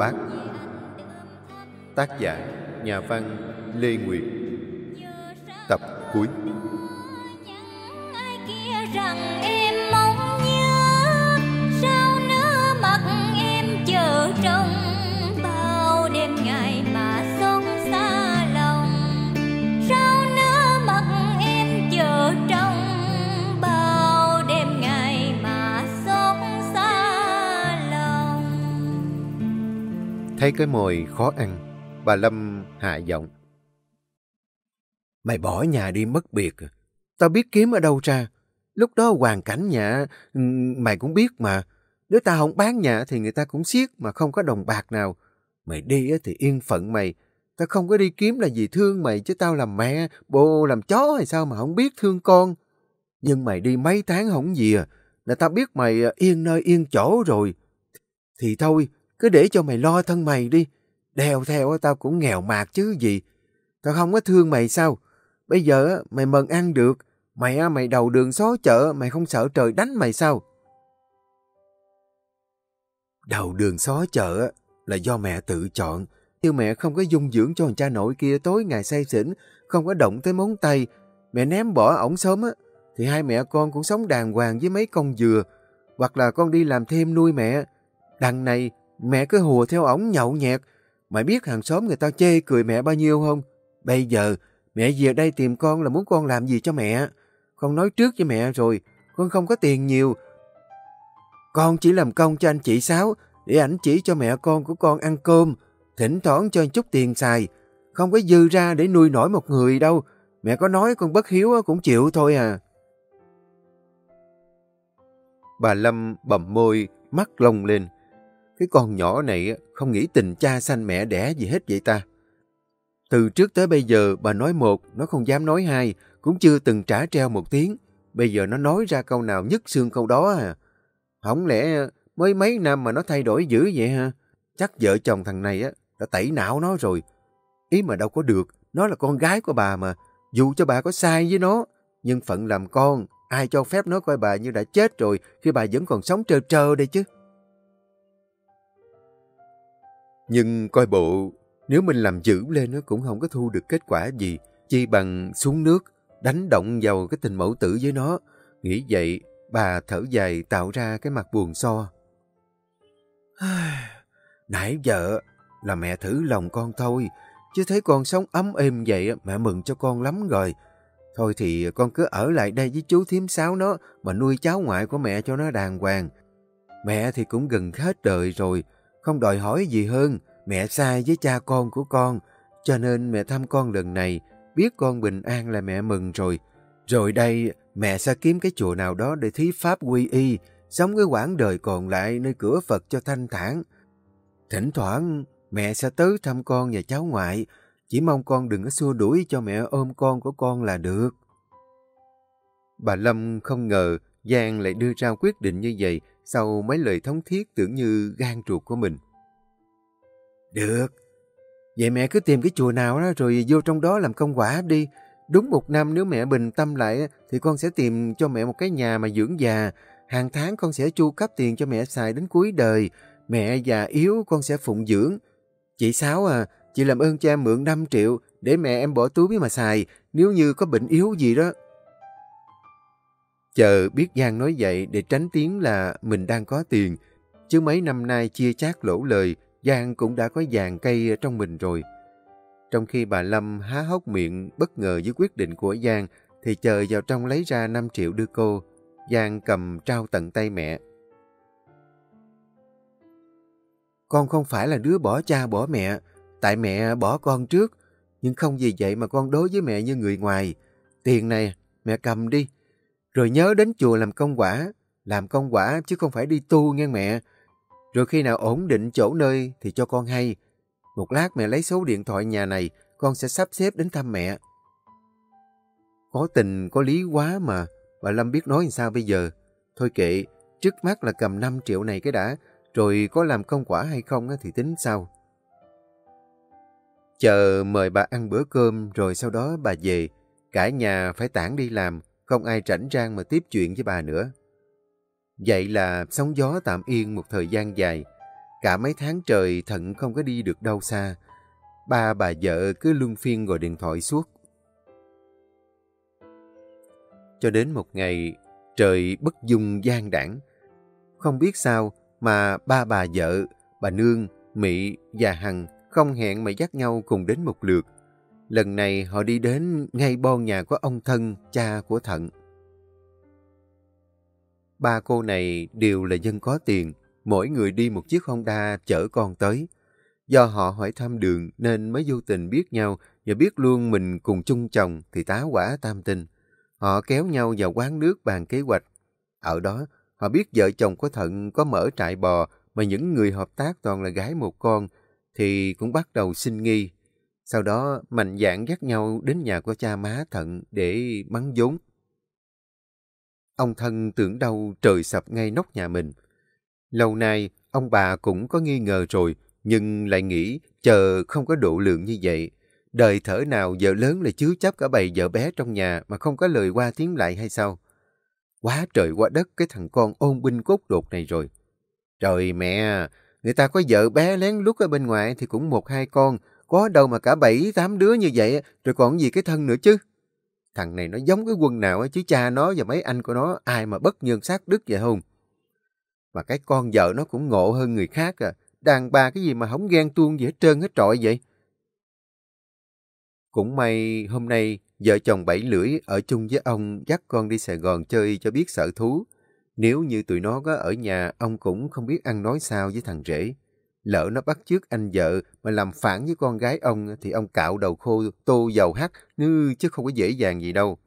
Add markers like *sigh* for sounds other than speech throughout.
bác. Bát Tác giả Nhà văn Lê Nguyệt. Tập cuối. Thấy cái mồi khó ăn Bà Lâm hạ giọng. Mày bỏ nhà đi mất biệt? Tao biết kiếm ở đâu ra. Lúc đó hoàn cảnh nhà ừ, Mày cũng biết mà. Nếu tao không bán nhà thì người ta cũng siết Mà không có đồng bạc nào. Mày đi thì yên phận mày. Tao không có đi kiếm là vì thương mày Chứ tao làm mẹ, bồ làm chó hay sao mà không biết thương con. Nhưng mày đi mấy tháng không gì à Là tao biết mày yên nơi yên chỗ rồi. Thì thôi cứ để cho mày lo thân mày đi. Đeo theo tao cũng nghèo mạt chứ gì. Tao không có thương mày sao? Bây giờ mày mần ăn được. Mày mày đầu đường xó chợ, Mày không sợ trời đánh mày sao? Đầu đường xó chợ là do mẹ tự chọn. Chứ mẹ không có dung dưỡng cho cha nội kia, tối ngày say xỉn, Không có động tới móng tay. Mẹ ném bỏ ổng sớm á, Thì hai mẹ con cũng sống đàng hoàng với mấy con dừa. Hoặc là con đi làm thêm nuôi mẹ. Đằng này mẹ cứ hùa theo ổng nhậu nhẹt. Mày biết hàng xóm người ta chê cười mẹ bao nhiêu không? Bây giờ, mẹ về đây tìm con là muốn con làm gì cho mẹ? Con nói trước với mẹ rồi, Con không có tiền nhiều. Con chỉ làm công cho anh chị Sáu, Để ảnh chỉ cho mẹ con của con ăn cơm, Thỉnh thoảng cho chút tiền xài. Không có dư ra để nuôi nổi một người đâu. Mẹ có nói con bất hiếu cũng chịu thôi à. Bà Lâm bầm môi, Mắt lông lên. Cái con nhỏ này không nghĩ tình cha sanh mẹ đẻ gì hết vậy ta. Từ trước tới bây giờ, bà nói một, Nó không dám nói hai, Cũng chưa từng trả treo một tiếng. Bây giờ nó nói ra câu nào nhất xương câu đó à. Không lẽ mới mấy năm mà nó thay đổi dữ vậy ha? Chắc vợ chồng thằng này á, đã tẩy não nó rồi. Ý mà đâu có được, Nó là con gái của bà mà. Dù cho bà có sai với nó, Nhưng phận làm con, Ai cho phép nó coi bà như đã chết rồi Khi bà vẫn còn sống trơ trơ đây chứ? Nhưng coi bộ Nếu mình làm dữ lên nó cũng không có thu được kết quả gì Chi bằng xuống nước Đánh động vào cái tình mẫu tử với nó Nghĩ vậy Bà thở dài tạo ra cái mặt buồn so *sighs* Nãy giờ là mẹ thử lòng con thôi, chứ thấy con sống ấm êm vậy mẹ mừng cho con lắm rồi. Thôi thì con cứ ở lại đây với chú thím sáu nó mà nuôi cháu ngoại của mẹ cho nó đàng hoàng. Mẹ thì cũng gần hết đời rồi, không đòi hỏi gì hơn. Mẹ sai với cha con của con, cho nên mẹ thăm con lần này, biết con bình an là mẹ mừng rồi. Rồi đây, mẹ sẽ kiếm cái chùa nào đó để thí pháp quy y, sống cái quãng đời còn lại nơi cửa Phật cho thanh thản. Thỉnh thoảng, mẹ sẽ tới thăm con và cháu ngoại, chỉ mong con đừng có xua đuổi cho mẹ ôm con của con là được. Bà Lâm không ngờ Giang lại đưa ra quyết định như vậy sau mấy lời thống thiết tưởng như gan ruột của mình. Được, vậy mẹ cứ tìm cái chùa nào đó rồi vô trong đó làm công quả đi. Đúng một năm nếu mẹ bình tâm lại thì con sẽ tìm cho mẹ một cái nhà mà dưỡng già. Hàng tháng con sẽ chu cấp tiền cho mẹ xài đến cuối đời. Mẹ già yếu con sẽ phụng dưỡng. Chị Sáu à, chị làm ơn cho em mượn 5 triệu để mẹ em bỏ túi mà xài nếu như có bệnh yếu gì đó. Chờ biết Giang nói vậy để tránh tiếng là mình đang có tiền. Chứ mấy năm nay chia chác lỗ lời, Giang cũng đã có vàng cây trong mình rồi. Trong khi bà Lâm há hốc miệng bất ngờ với quyết định của Giang, thì chờ vào trong lấy ra 5 triệu đưa cô. Giang cầm trao tận tay mẹ. Con không phải là đứa bỏ cha bỏ mẹ, tại mẹ bỏ con trước, nhưng không vì vậy mà con đối với mẹ như người ngoài. Tiền này, mẹ cầm đi, rồi nhớ đến chùa làm công quả, làm công quả chứ không phải đi tu nghe mẹ. Rồi khi nào ổn định chỗ nơi thì cho con hay. Một lát mẹ lấy số điện thoại nhà này, con sẽ sắp xếp đến thăm mẹ. Có tình, có lý quá mà, bà Lâm biết nói làm sao bây giờ. Thôi kệ, trước mắt là cầm 5 triệu này cái đã, rồi có làm công quả hay không thì tính sau. Chờ mời bà ăn bữa cơm rồi sau đó bà về. Cả nhà phải tản đi làm, không ai rảnh rang mà tiếp chuyện với bà nữa. Vậy là sóng gió tạm yên một thời gian dài. Cả mấy tháng trời Thận không có đi được đâu xa. Ba bà vợ cứ luân phiên gọi điện thoại suốt. Cho đến một ngày, trời bất dung gian đảng. Không biết sao mà ba bà vợ, bà Nương, Mỹ và Hằng không hẹn mà dắt nhau cùng đến một lượt. Lần này họ đi đến ngay bon nhà của ông thân, cha của Thận. Ba cô này đều là dân có tiền, mỗi người đi một chiếc Honda chở con tới. Do họ hỏi thăm đường nên mới vô tình biết nhau và biết luôn mình cùng chung chồng thì tá quả tam tình Họ kéo nhau vào quán nước bàn kế hoạch. Ở đó, họ biết vợ chồng của Thận có mở trại bò mà những người hợp tác toàn là gái một con thì cũng bắt đầu sinh nghi. Sau đó mạnh dạn dắt nhau đến nhà của cha má Thận để bắn vốn. Ông thân tưởng đâu trời sập ngay nóc nhà mình. Lâu nay, ông bà cũng có nghi ngờ rồi, nhưng lại nghĩ chờ không có độ lượng như vậy. Đời thở nào vợ lớn lại chứa chấp cả bầy vợ bé trong nhà mà không có lời qua tiếng lại hay sao? Quá trời quá đất cái thằng con ôn binh cốt đột này rồi. Trời mẹ, người ta có vợ bé lén lút ở bên ngoài thì cũng một hai con, có đâu mà cả bảy tám đứa như vậy, rồi còn gì cái thân nữa chứ. Thằng này nó giống cái quân nào chứ cha nó và mấy anh của nó ai mà bất nhân sát đức vậy không? Mà cái con vợ nó cũng ngộ hơn người khác à. Đàn bà cái gì mà không ghen tuông gì hết trơn hết trọi vậy? Cũng may hôm nay vợ chồng bảy lưỡi ở chung với ông dắt con đi Sài Gòn chơi cho biết sợ thú. Nếu như tụi nó có ở nhà, ông cũng không biết ăn nói sao với thằng rể. Lỡ nó bắt chước anh vợ mà làm phản với con gái ông thì ông cạo đầu khô tô dầu hắt như chứ không có dễ dàng gì đâu.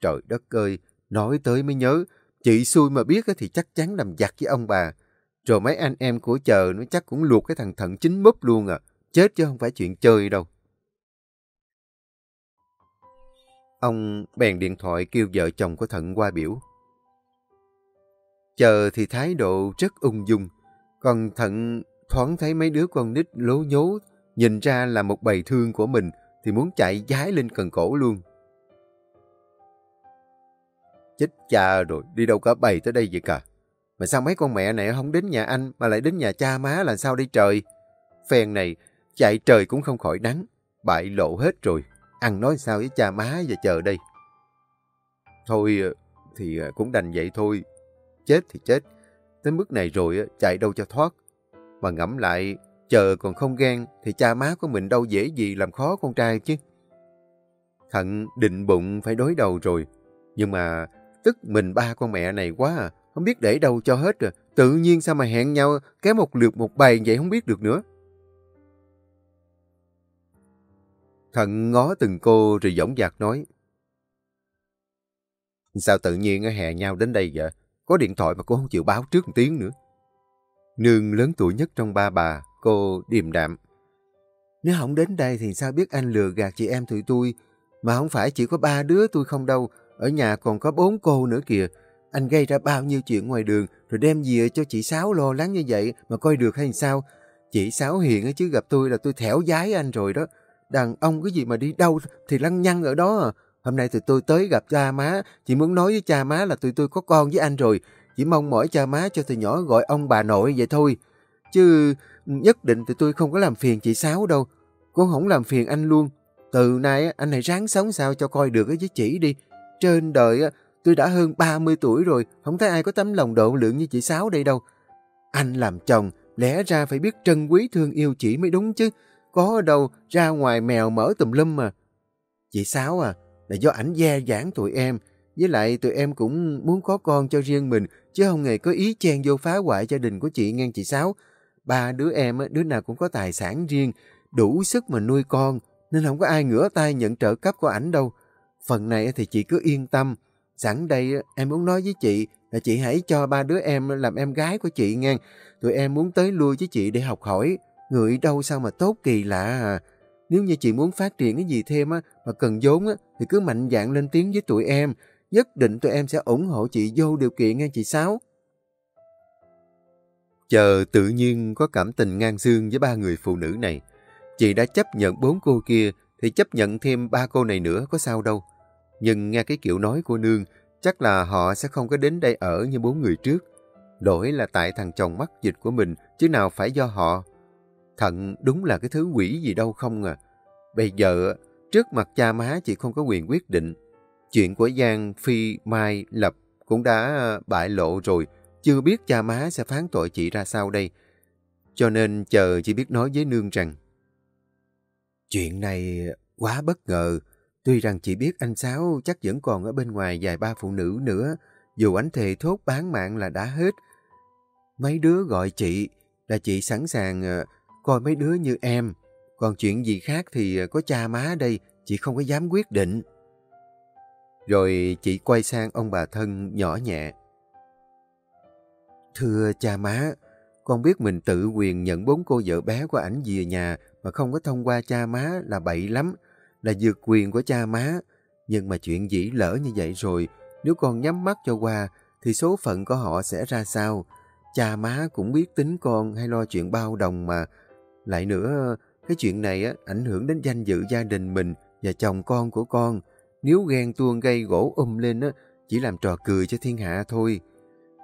Trời đất ơi, nói tới mới nhớ, chị xui mà biết thì chắc chắn làm giặc với ông bà. Rồi mấy anh em của chờ nó chắc cũng luộc cái thằng thận chính múp luôn à. Chết chứ không phải chuyện chơi đâu. Ông bèn điện thoại kêu vợ chồng của thận qua biểu. Chờ thì thái độ rất ung dung. Còn thận thoáng thấy mấy đứa con nít lố nhố, nhìn ra là một bầy thương của mình thì muốn chạy giái lên cần cổ luôn. Chết cha rồi, đi đâu cả bầy tới đây vậy cả. Mà sao mấy con mẹ này không đến nhà anh mà lại đến nhà cha má là sao đi trời? Phèn này, chạy trời cũng không khỏi nắng, bại lộ hết rồi. Ăn nói sao với cha má và chờ đây. Thôi ờ, thì ờ, cũng đành vậy thôi. Chết thì chết. Tới mức này rồi ờ, chạy đâu cho thoát. Mà ngẫm lại, chờ còn không ghen thì cha má của mình đâu dễ gì làm khó con trai chứ. Thận định bụng phải đối đầu rồi. Nhưng mà tức mình ba con mẹ này quá à. Không biết để đâu cho hết rồi. Tự nhiên sao mà hẹn nhau kéo một lượt một bài vậy không biết được nữa. Thận ngó từng cô rồi dõng dạc nói. Sao tự nhiên hẹn nhau đến đây vậy? Có điện thoại mà cô không chịu báo trước một tiếng nữa. Nương lớn tuổi nhất trong ba bà, cô điềm đạm. Nếu không đến đây thì sao biết anh lừa gạt chị em tụi tôi. Mà không phải chỉ có ba đứa tôi không đâu. Ở nhà còn có bốn cô nữa kìa. Anh gây ra bao nhiêu chuyện ngoài đường rồi đem về cho chị Sáu lo lắng như vậy mà coi được hay sao. Chị Sáu hiền chứ gặp tôi là tôi thẻo giái anh rồi đó. Đàn ông cái gì mà đi đâu thì lăng nhăng ở đó à. Hôm nay tụi tôi tới gặp cha má. Chị muốn nói với cha má là tụi tôi có con với anh rồi. Chỉ mong mỏi cha má cho từ nhỏ gọi ông bà nội vậy thôi. Chứ nhất định tụi tôi không có làm phiền chị Sáu đâu. cũng không làm phiền anh luôn. Từ nay anh hãy ráng sống sao cho coi được với chỉ đi. Trên đời tôi đã hơn 30 tuổi rồi. Không thấy ai có tấm lòng độ lượng như chị Sáu đây đâu. Anh làm chồng lẽ ra phải biết trân quý thương yêu chị mới đúng chứ. Có đâu ra ngoài mèo mở tùm lum mà. Chị Sáu à, là do ảnh gia giảng tụi em. Với lại tụi em cũng muốn có con cho riêng mình, chứ không hề có ý chen vô phá hoại gia đình của chị ngang chị Sáu. Ba đứa em, đứa nào cũng có tài sản riêng, đủ sức mà nuôi con, nên không có ai ngửa tay nhận trợ cấp của ảnh đâu. Phần này thì chị cứ yên tâm. Sẵn đây em muốn nói với chị là chị hãy cho ba đứa em làm em gái của chị ngang. Tụi em muốn tới lui với chị để học hỏi. Người đâu sao mà tốt kỳ lạ à. Nếu như chị muốn phát triển cái gì thêm á, mà cần vốn á, thì cứ mạnh dạn lên tiếng với tụi em. Nhất định tụi em sẽ ủng hộ chị vô điều kiện nghe chị Sáu. Chờ tự nhiên có cảm tình ngang xương với ba người phụ nữ này. Chị đã chấp nhận bốn cô kia, thì chấp nhận thêm ba cô này nữa có sao đâu. Nhưng nghe cái kiểu nói của Nương, Chắc là họ sẽ không có đến đây ở như bốn người trước. Lỗi là tại thằng chồng mắc dịch của mình, chứ nào phải do họ. Thận đúng là cái thứ quỷ gì đâu không à. Bây giờ, trước mặt cha má chị không có quyền quyết định. Chuyện của Giang, Phi, Mai, Lập cũng đã ờ, bại lộ rồi. Chưa biết cha má sẽ phán tội chị ra sao đây. Cho nên chờ chỉ biết nói với Nương rằng Chuyện này quá bất ngờ. Tuy rằng chị biết anh Sáu chắc vẫn còn ở bên ngoài vài ba phụ nữ nữa. Dù anh thề thốt bán mạng là đã hết. Mấy đứa gọi chị là chị sẵn sàng ờ, coi mấy đứa như em. Còn chuyện gì khác thì ờ, có cha má đây, chị không có dám quyết định. Rồi chị quay sang ông bà thân nhỏ nhẹ. Thưa cha má, con biết mình tự quyền nhận bốn cô vợ bé của ảnh về nhà mà không có thông qua cha má là bậy lắm, là vượt quyền của cha má. Nhưng mà chuyện dĩ lỡ như vậy rồi, nếu con nhắm mắt cho qua, thì số phận của họ sẽ ra sao? Cha má cũng biết tính con hay lo chuyện bao đồng mà. Lại nữa, cái chuyện này á, ảnh hưởng đến danh dự gia đình mình và chồng con của con. Nếu ghen tuông gây gỗ um lên á, chỉ làm trò cười cho thiên hạ thôi.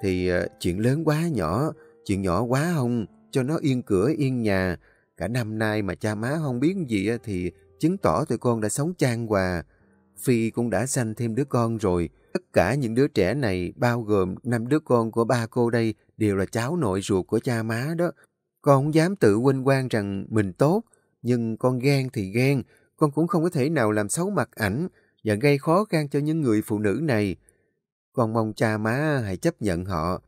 Thì uh, chuyện lớn quá nhỏ, chuyện nhỏ quá không, cho nó yên cửa yên nhà. Cả năm nay mà cha má không biết gì á, thì chứng tỏ tụi con đã sống trang hòa. Phi cũng đã sanh thêm đứa con rồi. Tất cả những đứa trẻ này, bao gồm năm đứa con của ba cô đây, đều là cháu nội ruột của cha má đó. Con không dám tự huynh quan rằng mình tốt, nhưng con ghen thì ghen, con cũng không có thể nào làm xấu mặt ảnh và gây khó khăn cho những người phụ nữ này. còn mong cha má hãy chấp nhận họ.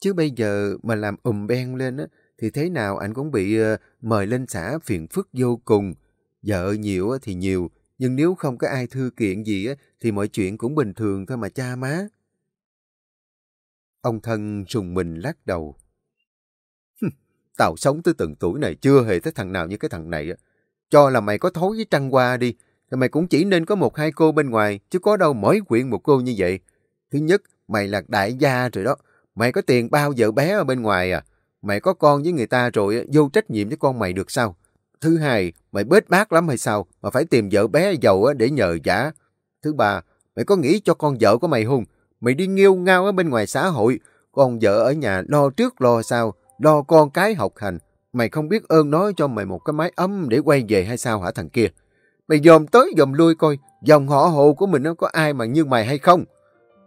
Chứ bây giờ mà làm ùm ben lên á, thì thế nào anh cũng bị uh, mời lên xã phiền phức vô cùng. Vợ nhiều thì nhiều, nhưng nếu không có ai thư kiện gì á, thì mọi chuyện cũng bình thường thôi mà cha má. Ông thân rùng mình lắc đầu. Tao sống tới từng tuổi này chưa hề thấy thằng nào như cái thằng này. Á. Cho là mày có thối với trăng qua đi, thì mày cũng chỉ nên có một hai cô bên ngoài, chứ có đâu mỗi quyện một cô như vậy. Thứ nhất, mày là đại gia rồi đó. Mày có tiền bao vợ bé ở bên ngoài à? Mày có con với người ta rồi vô trách nhiệm với con mày được sao? Thứ hai, mày bết bát lắm hay sao mà phải tìm vợ bé giàu để nhờ giả? Thứ ba, mày có nghĩ cho con vợ của mày hùng? Mày đi nghiêu ngao ở bên ngoài xã hội, con vợ ở nhà lo trước lo sau, lo con cái học hành. Mày không biết ơn nói cho mày một cái mái ấm để quay về hay sao hả thằng kia? Mày dòm tới dòm lui coi, dòng họ hồ của mình nó có ai mà như mày hay không?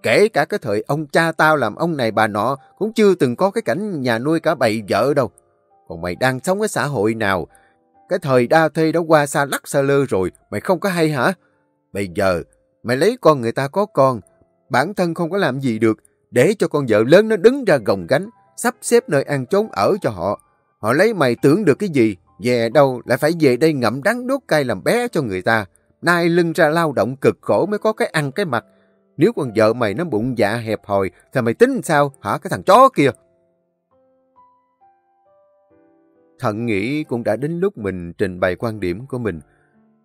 Kể cả cái thời ông cha tao làm ông này bà nọ cũng chưa từng có cái cảnh nhà nuôi cả bầy vợ đâu. Còn mày đang sống cái xã hội nào? Cái thời đa thê đã qua xa lắc xa lơ rồi, mày không có hay hả? Bây giờ, mày lấy con người ta có con, bản thân không có làm gì được, để cho con vợ lớn nó đứng ra gồng gánh, sắp xếp nơi ăn trốn ở cho họ. Họ lấy mày tưởng được cái gì, về đâu lại phải về đây ngậm đắng đốt cay làm bé cho người ta. Nay lưng ra lao động cực khổ mới có cái ăn cái mặt, nếu con vợ mày nó bụng dạ hẹp hòi, thì mày tính sao hả cái thằng chó kia? Thận nghĩ cũng đã đến lúc mình trình bày quan điểm của mình.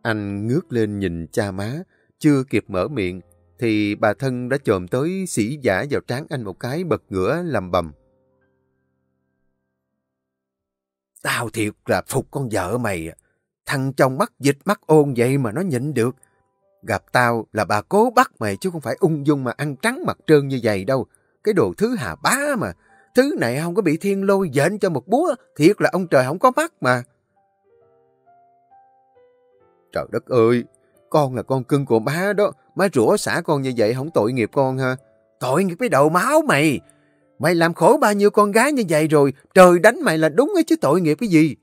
Anh ngước lên nhìn cha má, chưa kịp mở miệng, thì bà thân đã chồm tới sĩ giả vào trán anh một cái bật ngửa lầm bầm. Tao thiệt là phục con vợ mày. À. Thằng chồng mắt dịch mắt ôn vậy mà nó nhịn được. Gặp tao là bà cố bắt mày chứ không phải ung dung mà ăn trắng mặt trơn như vậy đâu. Cái đồ thứ hà bá mà. Thứ này không có bị thiên lôi dện cho một búa. Thiệt là ông trời không có mắt mà. Trời đất ơi, con là con cưng của má đó. Má rủa xả con như vậy không tội nghiệp con ha. Tội nghiệp cái đầu máu mày. Mày làm khổ bao nhiêu con gái như vậy rồi. Trời đánh mày là đúng ấy chứ tội nghiệp cái gì.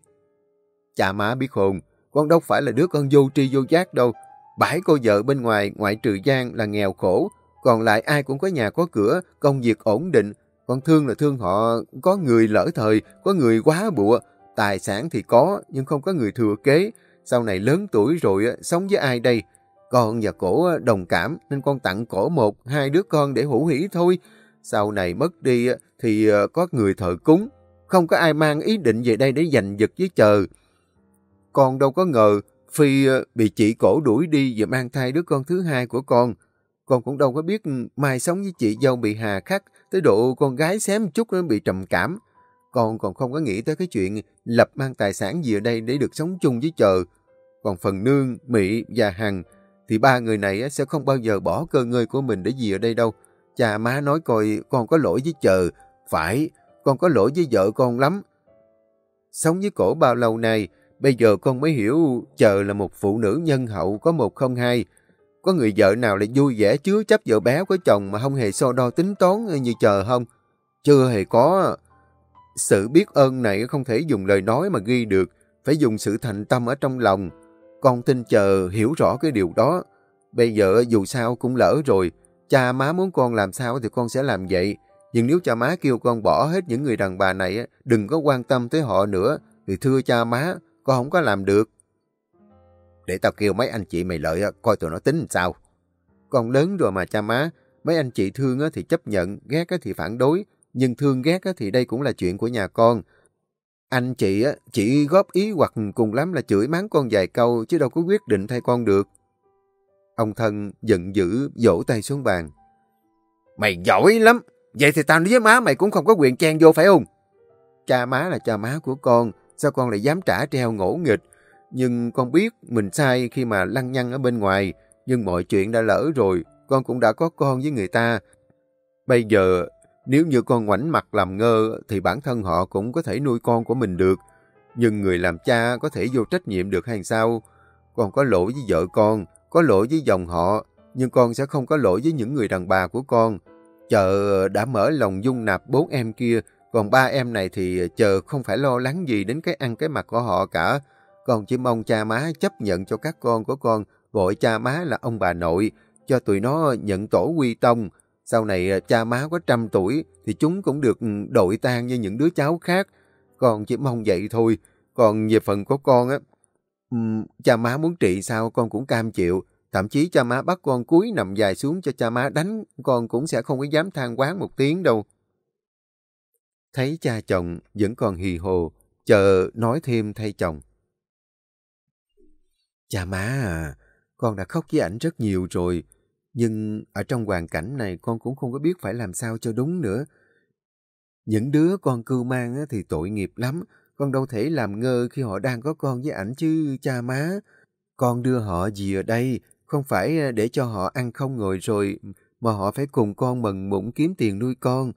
Chà má biết khôn. Con đâu phải là đứa con vô tri vô giác đâu. Bãi cô vợ bên ngoài, ngoại trừ Giang là nghèo khổ, còn lại ai cũng có nhà có cửa, công việc ổn định. Con thương là thương họ có người lỡ thời, có người quá bụa, tài sản thì có nhưng không có người thừa kế. Sau này lớn tuổi rồi sống với ai đây? Con và cổ đồng cảm nên con tặng cổ một, hai đứa con để hữu hỷ thôi. Sau này mất đi thì ờ, có người thợ cúng. Không có ai mang ý định về đây để giành giật với chờ. Con đâu có ngờ Phi ờ, bị chị cổ đuổi đi và mang thai đứa con thứ hai của con. Con cũng đâu có biết mai sống với chị dâu bị hà khắc, tới độ con gái xém chút nó bị trầm cảm. Con còn không có nghĩ tới cái chuyện lập mang tài sản gì ở đây để được sống chung với chờ. Còn phần Nương, Mỹ và Hằng thì ba người này sẽ không bao giờ bỏ cơ ngơi của mình để gì ở đây đâu. Cha má nói coi con có lỗi với chờ. Phải, con có lỗi với vợ con lắm. Sống với cổ bao lâu nay, bây giờ con mới hiểu chờ là một phụ nữ nhân hậu có một không hai. Có người vợ nào lại vui vẻ chứa chấp vợ bé của chồng mà không hề so đo tính toán như chờ không? Chưa hề có. Sự biết ơn này không thể dùng lời nói mà ghi được, phải dùng sự thành tâm ở trong lòng. Con tin chờ hiểu rõ cái điều đó. Bây giờ dù sao cũng lỡ rồi, cha má muốn con làm sao thì con sẽ làm vậy. Nhưng nếu cha má kêu con bỏ hết những người đàn bà này, đừng có quan tâm tới họ nữa, thì thưa cha má, con không có làm được. Để tao kêu mấy anh chị mày lợi coi tụi nó tính sao. Con lớn rồi mà cha má, mấy anh chị thương thì chấp nhận, ghét thì phản đối, nhưng thương ghét thì đây cũng là chuyện của nhà con. Anh chị chỉ góp ý hoặc cùng lắm là chửi mắng con vài câu chứ đâu có quyết định thay con được. Ông thân giận dữ vỗ tay xuống bàn. Mày giỏi lắm, vậy thì tao với má mày cũng không có quyền chen vô phải không? Cha má là cha má của con, sao con lại dám trả treo ngỗ nghịch? Nhưng con biết mình sai khi mà lăng nhăng ở bên ngoài, nhưng mọi chuyện đã lỡ rồi, con cũng đã có con với người ta. Bây giờ, nếu như con ngoảnh mặt làm ngơ, thì bản thân họ cũng có thể nuôi con của mình được. Nhưng người làm cha có thể vô trách nhiệm được hay sao? Con có lỗi với vợ con, có lỗi với dòng họ, nhưng con sẽ không có lỗi với những người đàn bà của con. Chợ đã mở lòng dung nạp bốn em kia, còn ba em này thì chờ không phải lo lắng gì đến cái ăn cái mặt của họ cả. Con chỉ mong cha má chấp nhận cho các con của con gọi cha má là ông bà nội, cho tụi nó nhận tổ quy tông. Sau này à, cha má có trăm tuổi thì chúng cũng được ừ, đội tan như những đứa cháu khác. Con chỉ mong vậy thôi. Còn về phần của con á, um, cha má muốn trị sao con cũng cam chịu. Thậm chí cha má bắt con cúi nằm dài xuống cho cha má đánh, con cũng sẽ không có dám than quán một tiếng đâu. Thấy cha chồng vẫn còn hì hồ, chờ nói thêm thay chồng. Cha má à, con đã khóc với ảnh rất nhiều rồi, nhưng ở trong hoàn cảnh này con cũng không có biết phải làm sao cho đúng nữa. Những đứa con cưu mang thì tội nghiệp lắm, con đâu thể làm ngơ khi họ đang có con với ảnh chứ cha má. Con đưa họ gì ở đây, không phải à, để cho họ ăn không ngồi rồi, mà họ phải cùng con mần mụn kiếm tiền nuôi con.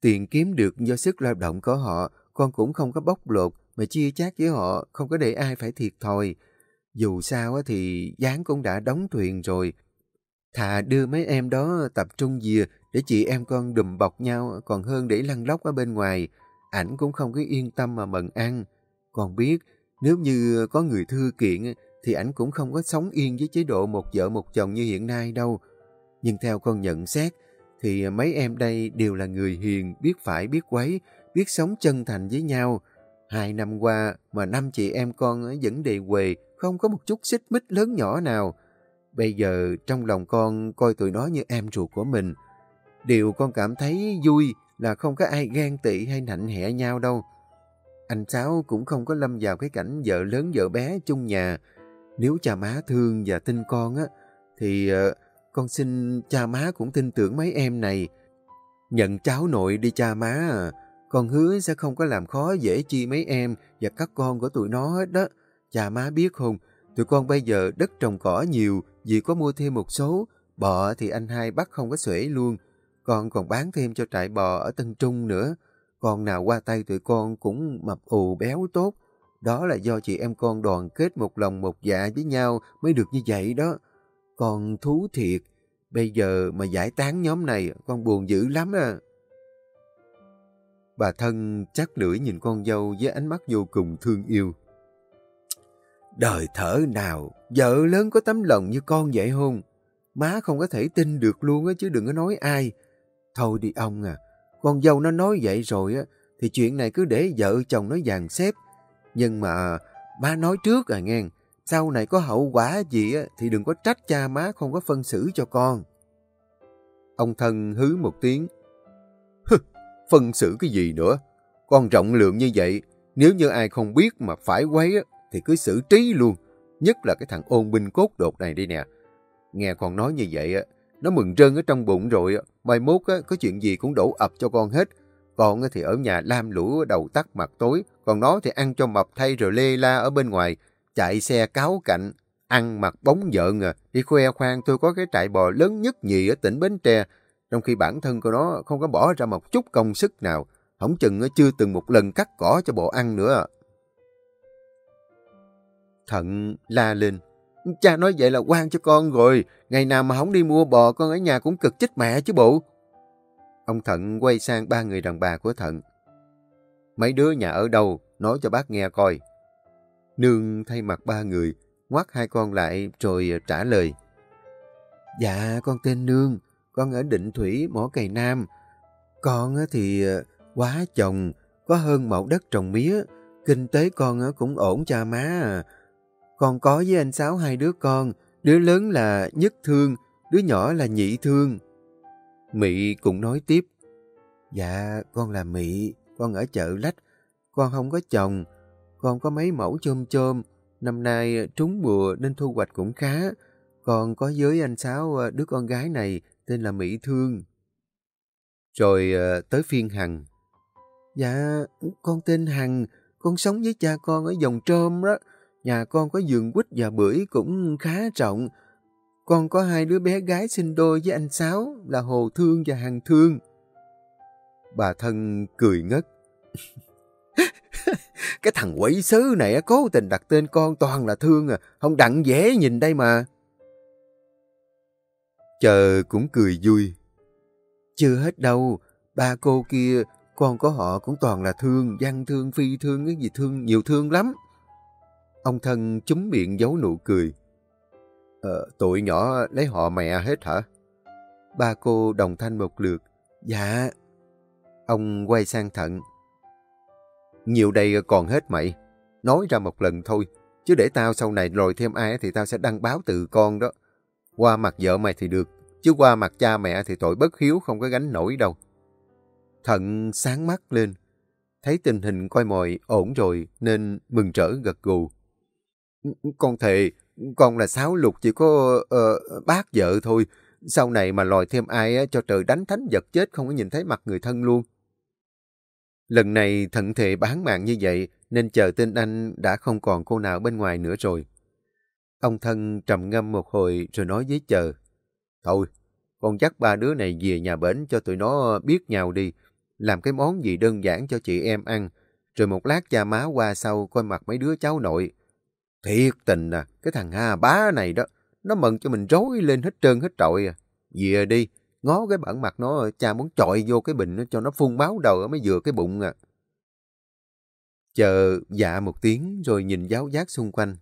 Tiền kiếm được do sức lao động của họ, con cũng không có bóc lột, mà chia chác với họ, không có để ai phải thiệt thòi. Dù sao thì dáng cũng đã đóng thuyền rồi. Thà đưa mấy em đó tập trung dìa để chị em con đùm bọc nhau còn hơn để lăn lóc ở bên ngoài. Ảnh cũng không có yên tâm mà mần ăn. Còn biết, nếu như có người thư kiện thì ảnh cũng không có sống yên với chế độ một vợ một chồng như hiện nay đâu. Nhưng theo con nhận xét, thì mấy em đây đều là người hiền, biết phải, biết quấy, biết sống chân thành với nhau. Hai năm qua mà năm chị em con vẫn đề quề, không có một chút xích mích lớn nhỏ nào. Bây giờ trong lòng con coi tụi nó như em ruột của mình. Điều con cảm thấy vui là không có ai ghen tị hay nạnh hẹ nhau đâu. Anh Sáu cũng không có lâm vào cái cảnh vợ lớn vợ bé chung nhà. Nếu cha má thương và tin con á, thì uh, con xin cha má cũng tin tưởng mấy em này. Nhận cháu nội đi cha má à. Con hứa sẽ không có làm khó dễ chi mấy em và các con của tụi nó hết đó. Cha má biết không, tụi con bây giờ đất trồng cỏ nhiều, vì có mua thêm một số, bọ thì anh hai bắt không có xuể luôn. Con còn bán thêm cho trại bò ở Tân Trung nữa. Con nào qua tay tụi con cũng mập ù béo tốt. Đó là do chị em con đoàn kết một lòng một dạ với nhau mới được như vậy đó. Con thú thiệt, bây giờ mà giải tán nhóm này con buồn dữ lắm à. Bà thân chắc lưỡi nhìn con dâu với ánh mắt vô cùng thương yêu. Đời thở nào, vợ lớn có tấm lòng như con vậy không? Má không có thể tin được luôn á chứ đừng có nói ai. Thôi đi ông à, con dâu nó nói vậy rồi á, thì chuyện này cứ để vợ chồng nó dàn xếp. Nhưng mà má nói trước à nghe, sau này có hậu quả gì á, thì đừng có trách cha má không có phân xử cho con. Ông thân hứ một tiếng. phân xử cái gì nữa? Con rộng lượng như vậy, nếu như ai không biết mà phải quấy á, thì cứ xử trí luôn. Nhất là cái thằng ôn binh cốt đột này đi nè. Nghe con nói như vậy, á, nó mừng rơn ở trong bụng rồi. Mai mốt á, có chuyện gì cũng đổ ập cho con hết. Con thì ở nhà lam lũ đầu tắt mặt tối. Còn nó thì ăn cho mập thay rồi lê la ở bên ngoài. Chạy xe cáo cạnh. Ăn mặc bóng vợn à. Đi khoe khoang tôi có cái trại bò lớn nhất nhì ở tỉnh Bến Tre. trong khi bản thân của nó không có bỏ ra một chút công sức nào, không chừng chưa từng một lần cắt cỏ cho bộ ăn nữa. À. Thận la lên. Cha nói vậy là quan cho con rồi. Ngày nào mà không đi mua bò, con ở nhà cũng cực chết mẹ chứ bộ. Ông Thận quay sang ba người đàn bà của Thận. Mấy đứa nhà ở đâu? Nói cho bác nghe coi. Nương thay mặt ba người, ngoắt hai con lại rồi trả lời. Dạ, con tên Nương. Con ở Định Thủy, Mỏ Cày Nam. Con thì ờ, quá chồng, có hơn mẫu đất trồng mía. Kinh tế con cũng ổn cha má à. Con có với anh Sáu hai đứa con, đứa lớn là nhất thương, đứa nhỏ là nhị thương. Mỹ cũng nói tiếp, Dạ, con là Mỹ, con ở chợ lách, con không có chồng, con có mấy mẫu chôm chôm, năm nay trúng mùa nên thu hoạch cũng khá. Con có với anh Sáu ờ, đứa con gái này tên là Mỹ Thương. Rồi ờ, tới phiên Hằng. Dạ, con tên Hằng, con sống với cha con ở dòng trôm đó. Nhà con có giường quýt và bưởi cũng khá rộng. Con có hai đứa bé gái sinh đôi với anh Sáu là Hồ Thương và Hằng Thương. Bà thân cười ngất. *laughs* cái thằng quỷ sứ này cố tình đặt tên con toàn là Thương à, không đặng dễ nhìn đây mà. Chờ cũng cười vui. Chưa hết đâu, ba cô kia, con có họ cũng toàn là thương, văn thương, phi thương, cái gì thương, nhiều thương lắm. Ông thân chúm miệng giấu nụ cười. Ờ, tụi nhỏ lấy họ mẹ hết hả? Ba cô đồng thanh một lượt. Dạ. Ông quay sang thận. Nhiều đây còn hết mày. Nói ra một lần thôi. Chứ để tao sau này rồi thêm ai thì tao sẽ đăng báo từ con đó. Qua mặt vợ mày thì được. Chứ qua mặt cha mẹ thì tội bất hiếu không có gánh nổi đâu. Thận sáng mắt lên. Thấy tình hình coi mồi ổn rồi nên mừng rỡ gật gù. Con thề, con là sáu lục chỉ có uh, bác vợ thôi. Sau này mà lòi thêm ai cho trời đánh thánh vật chết không có nhìn thấy mặt người thân luôn. Lần này thận thề bán mạng như vậy nên chờ tin anh đã không còn cô nào bên ngoài nữa rồi. Ông thân trầm ngâm một hồi rồi nói với chờ. Thôi, con dắt ba đứa này về nhà bển cho tụi nó biết nhau đi. Làm cái món gì đơn giản cho chị em ăn. Rồi một lát cha má qua sau coi mặt mấy đứa cháu nội. Thiệt tình à, cái thằng Hà bá này đó, nó mừng cho mình rối lên hết trơn hết trọi à. Về đi, ngó cái bản mặt nó, cha muốn chọi vô cái bình cho nó phun máu đầu ở mấy vừa cái bụng à. Chờ dạ một tiếng rồi nhìn giáo giác xung quanh.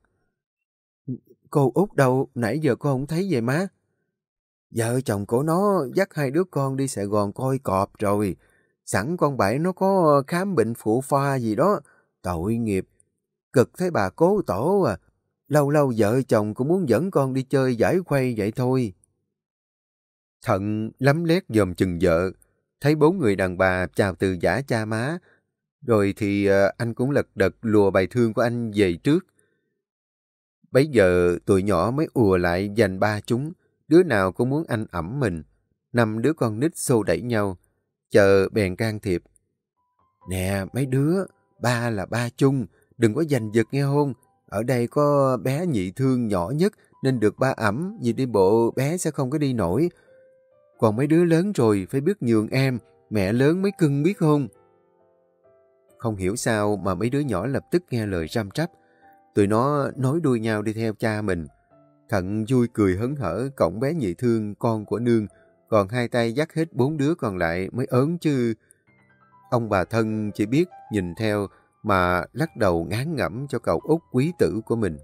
Cô út đâu, nãy giờ cô không thấy vậy má? Vợ chồng của nó dắt hai đứa con đi Sài Gòn coi cọp rồi. Sẵn con bảy nó có khám bệnh phụ pha gì đó. Tội nghiệp, Cực thấy bà cố tổ à. Lâu lâu vợ chồng cũng muốn dẫn con đi chơi giải khuây vậy thôi. Thận lắm lét dòm chừng vợ. Thấy bốn người đàn bà chào từ giả cha má. Rồi thì à, anh cũng lật đật lùa bài thương của anh về trước. Bây giờ tụi nhỏ mới ùa lại dành ba chúng. Đứa nào cũng muốn anh ẩm mình. Năm đứa con nít xô đẩy nhau. Chờ bèn can thiệp. Nè mấy đứa, ba là ba chung. Đừng có giành giật nghe hôn. Ở đây có bé nhị thương nhỏ nhất, nên được ba ẩm. Vì đi bộ, bé sẽ không có đi nổi. Còn mấy đứa lớn rồi, phải biết nhường em. Mẹ lớn mới cưng biết không? Không hiểu sao mà mấy đứa nhỏ lập tức nghe lời răm trắp. Tụi nó nối đuôi nhau đi theo cha mình. Thận vui cười hấn hở, cổng bé nhị thương, con của nương. Còn hai tay dắt hết bốn đứa còn lại mới ớn chứ. Ông bà thân chỉ biết nhìn theo mà lắc đầu ngán ngẩm cho cậu út quý tử của mình.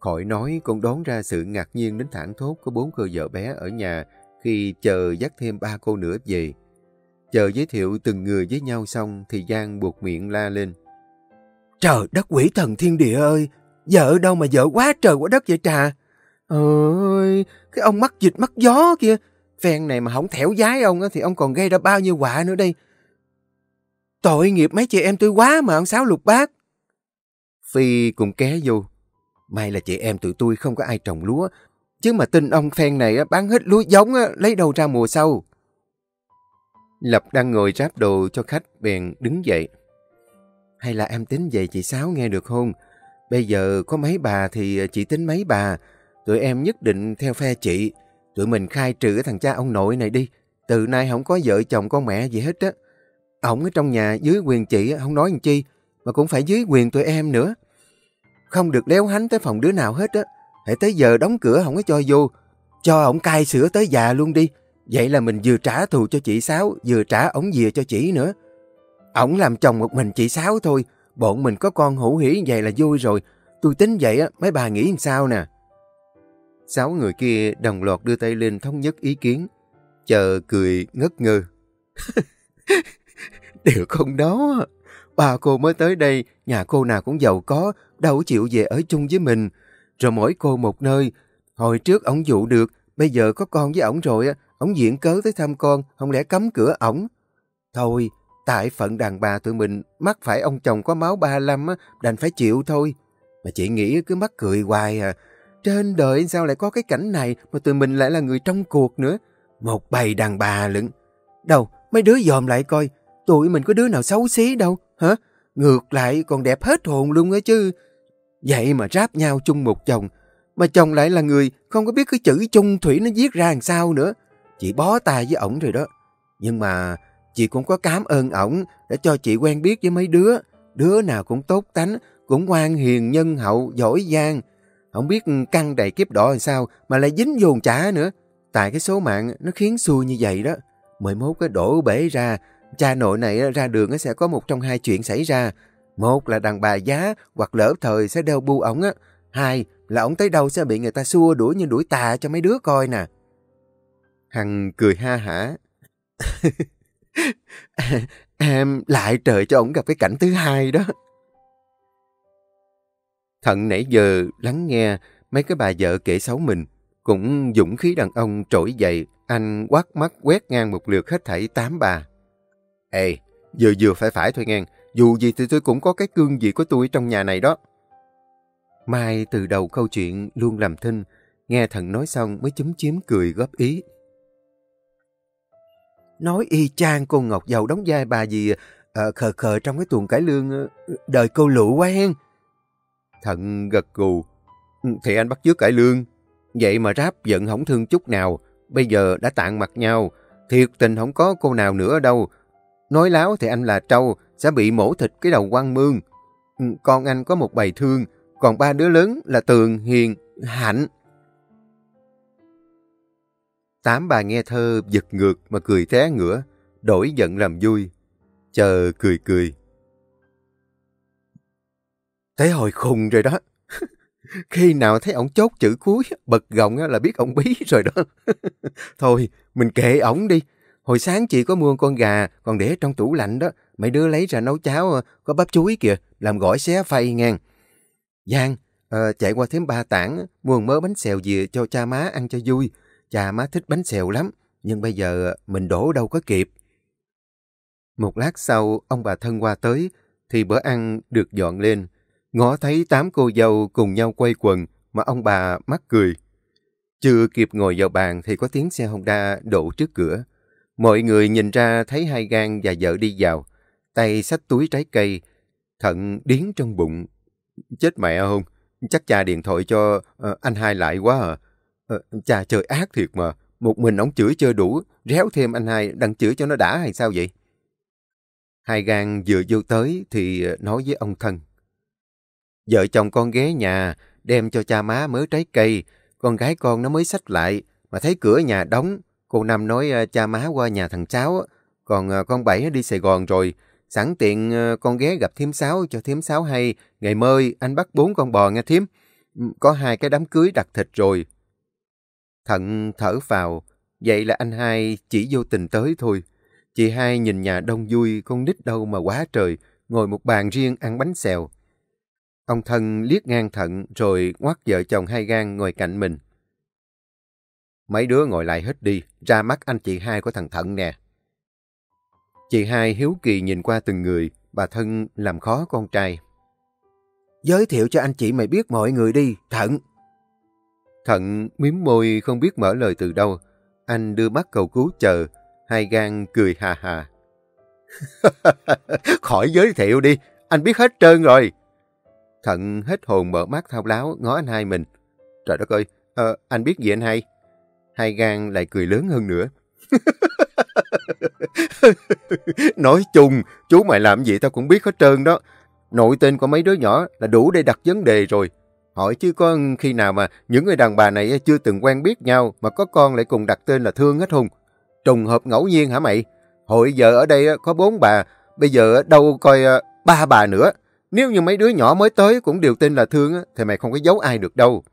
Khỏi nói con đón ra sự ngạc nhiên đến thẳng thốt của bốn cô vợ bé ở nhà khi chờ dắt thêm ba cô nữa về. Chờ giới thiệu từng người với nhau xong thì Giang buộc miệng la lên. Trời đất quỷ thần thiên địa ơi! Vợ đâu mà vợ quá trời quá đất vậy trà? Ơi, cái ông mắc dịch mắc gió kia. Phen này mà không thẻo giái ông thì ông còn gây ra bao nhiêu quả nữa đây. Tội nghiệp mấy chị em tôi quá mà ông Sáu lục bác. Phi cùng ké vô. May là chị em tụi tôi không có ai trồng lúa. Chứ mà tin ông phen này bán hết lúa giống lấy đâu ra mùa sau. Lập đang ngồi ráp đồ cho khách bèn đứng dậy. Hay là em tính vậy chị Sáu nghe được không? Bây giờ có mấy bà thì chị tính mấy bà. Tụi em nhất định theo phe chị. Tụi mình khai trừ thằng cha ông nội này đi. Từ nay không có vợ chồng con mẹ gì hết á. Ổng ở trong nhà dưới quyền chị không nói làm chi, mà cũng phải dưới quyền tụi em nữa. Không được léo hánh tới phòng đứa nào hết á. Hãy tới giờ đóng cửa không có cho vô. Cho ổng cai sữa tới già luôn đi. Vậy là mình vừa trả thù cho chị Sáu, vừa trả ổng dìa cho chị nữa. Ổng làm chồng một mình chị Sáu thôi. Bọn mình có con hữu hỉ vậy là vui rồi. Tôi tính vậy á, mấy bà nghĩ làm sao nè. Sáu người kia đồng loạt đưa tay lên thống nhất ý kiến. Chờ cười ngất ngơ. *laughs* Điều không đó. bà cô mới tới đây, nhà cô nào cũng giàu có, đâu chịu về ở chung với mình. Rồi mỗi cô một nơi. Hồi trước ổng dụ được, bây giờ có con với ổng rồi, ổng diện cớ tới thăm con, không lẽ cấm cửa ổng. Thôi, tại phận đàn bà tụi mình mắc phải ông chồng có máu ba lâm, đành phải chịu thôi. Mà chị nghĩ cứ mắc cười hoài à. Trên đời sao lại có cái cảnh này mà tụi mình lại là người trong cuộc nữa. Một bầy đàn bà lận. Đâu, mấy đứa dòm lại coi, tụi mình có đứa nào xấu xí đâu, hả? Ngược lại còn đẹp hết hồn luôn á chứ. Vậy mà ráp nhau chung một chồng, mà chồng lại là người không có biết cái chữ chung thủy nó viết ra làm sao nữa. Chị bó tay với ổng rồi đó. Nhưng mà chị cũng có cảm ơn ổng đã cho chị quen biết với mấy đứa. Đứa nào cũng tốt tánh, cũng ngoan hiền, nhân hậu, giỏi giang. Không biết căng đầy kiếp đỏ làm sao mà lại dính dồn trả nữa. Tại cái số mạng nó khiến xui như vậy đó. Mười mốt cái đổ bể ra, cha nội này ra đường sẽ có một trong hai chuyện xảy ra. Một là đàn bà giá hoặc lỡ thời sẽ đeo bu ổng á. Hai là ổng tới đâu sẽ bị người ta xua đuổi như đuổi tà cho mấy đứa coi nè. Hằng cười ha hả. *laughs* em lại trời cho ổng gặp cái cảnh thứ hai đó. Thận nãy giờ lắng nghe mấy cái bà vợ kể xấu mình, cũng dũng khí đàn ông trỗi dậy, anh quát mắt quét ngang một lượt hết thảy tám bà. Ê, vừa vừa phải phải thôi ngang, dù gì thì tôi cũng có cái cương vị của tôi trong nhà này đó. Mai từ đầu câu chuyện luôn làm thinh, nghe thần nói xong mới chúm chiếm cười góp ý. Nói y chang cô Ngọc giàu đóng vai bà gì à, ờ, khờ khờ trong cái tuồng cải lương ờ, đời cô lũ quá hen. Thận gật gù. Ừ, thì anh bắt chước cải lương. Vậy mà ráp giận không thương chút nào. Bây giờ đã tạng mặt nhau. Thiệt tình không có cô nào nữa đâu. Nói láo thì anh là trâu, sẽ bị mổ thịt cái đầu quăng mương. Ừ, con anh có một bầy thương, còn ba đứa lớn là Tường, Hiền, Hạnh. Tám bà nghe thơ giật ngược mà cười té ngửa, đổi giận làm vui. Chờ cười cười. Thế hồi khùng rồi đó. *laughs* Khi nào thấy ổng chốt chữ cuối, bật gọng là biết ổng bí rồi đó. *laughs* Thôi, mình kệ ổng đi. Hồi sáng chị có mua con gà, còn để trong tủ lạnh đó. mày đưa lấy ra nấu cháo, ờ, có bắp chuối kìa, làm gỏi xé phay ngang. Giang, à, chạy qua thêm ba tảng, mua mớ bánh xèo về cho cha má ăn cho vui. Cha má thích bánh xèo lắm, nhưng bây giờ ờ, mình đổ đâu có kịp. Một lát sau, ông bà thân qua tới, thì bữa ăn được dọn lên. Ngó thấy tám cô dâu cùng nhau quay quần, mà ông bà mắc cười. Chưa kịp ngồi vào bàn thì có tiếng xe Honda đổ trước cửa. Mọi người nhìn ra thấy hai gan và vợ đi vào, tay xách túi trái cây, thận điến trong bụng. Chết mẹ không? Chắc cha điện thoại cho uh, anh hai lại quá à. Uh, cha chơi ác thiệt mà. Một mình ông chửi chơi đủ, réo thêm anh hai đang chửi cho nó đã hay sao vậy? Hai gan vừa vô tới thì ờ, nói với ông thân. Vợ chồng con ghé nhà, đem cho cha má mớ trái cây, con gái con nó mới xách lại, mà thấy cửa nhà đóng. Cô Năm nói ờ, cha má qua nhà thằng Sáu, còn ờ, con Bảy đi Sài Gòn rồi. Sẵn tiện ờ, con ghé gặp thím Sáu cho thím Sáu hay, ngày mơi anh bắt bốn con bò nghe thím. Ừ, có hai cái đám cưới đặt thịt rồi. Thận thở vào, vậy là anh hai chỉ vô tình tới thôi. Chị hai nhìn nhà đông vui, con nít đâu mà quá trời, ngồi một bàn riêng ăn bánh xèo. Ông thân liếc ngang thận rồi ngoắt vợ chồng hai gan ngồi cạnh mình. Mấy đứa ngồi lại hết đi, ra mắt anh chị hai của thằng thận nè. Chị hai hiếu kỳ nhìn qua từng người, bà thân làm khó con trai. Giới thiệu cho anh chị mày biết mọi người đi, thận. Thận miếm môi không biết mở lời từ đâu. Anh đưa mắt cầu cứu chờ, hai gan cười hà hà. *laughs* Khỏi giới thiệu đi, anh biết hết trơn rồi. Thận hết hồn mở mắt thao láo ngó anh hai mình. Trời đất ơi, à, anh biết gì anh hai? Hai gan lại cười lớn hơn nữa. *laughs* Nói chung, chú mày làm gì tao cũng biết hết trơn đó. Nội tên của mấy đứa nhỏ là đủ để đặt vấn đề rồi. Hỏi chứ có khi nào mà những người đàn bà này chưa từng quen biết nhau mà có con lại cùng đặt tên là Thương hết không? Trùng hợp ngẫu nhiên hả mày? Hồi giờ ở đây có bốn bà, bây giờ đâu coi ờ, ba bà nữa. Nếu như mấy đứa nhỏ mới tới cũng đều tên là Thương thì mày không có giấu ai được đâu.